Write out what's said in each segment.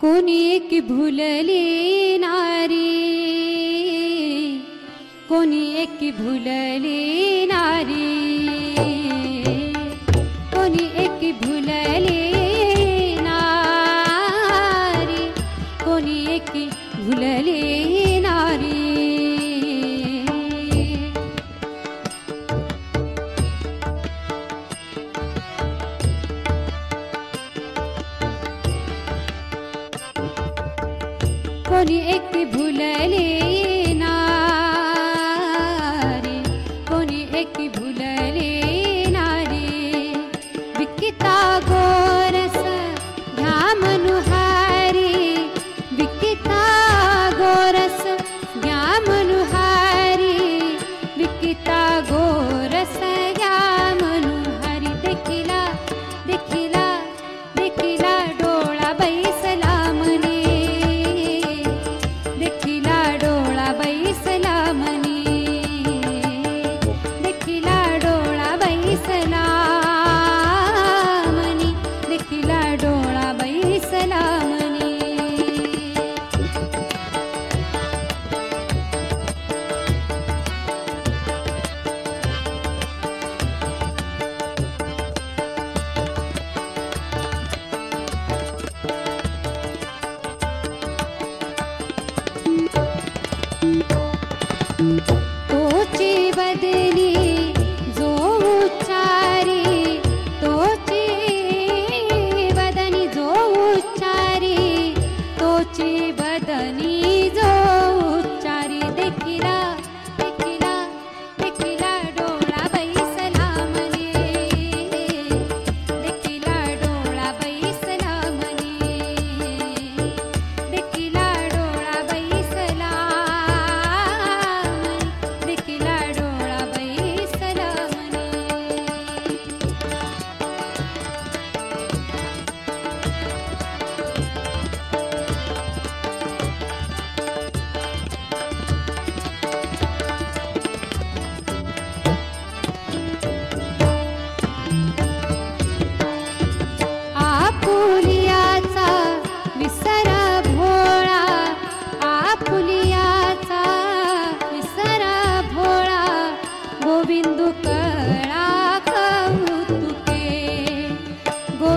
कोणी एक भुलले नारी। कोणी एक भुलले नारी। कोणी एक भुलले नारी। कोणी एक भुलले नारी। भुलले नारी कोणी एक भुलले नारी. विकिता गोरस घ्या मनुहारी विकिता गोरस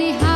many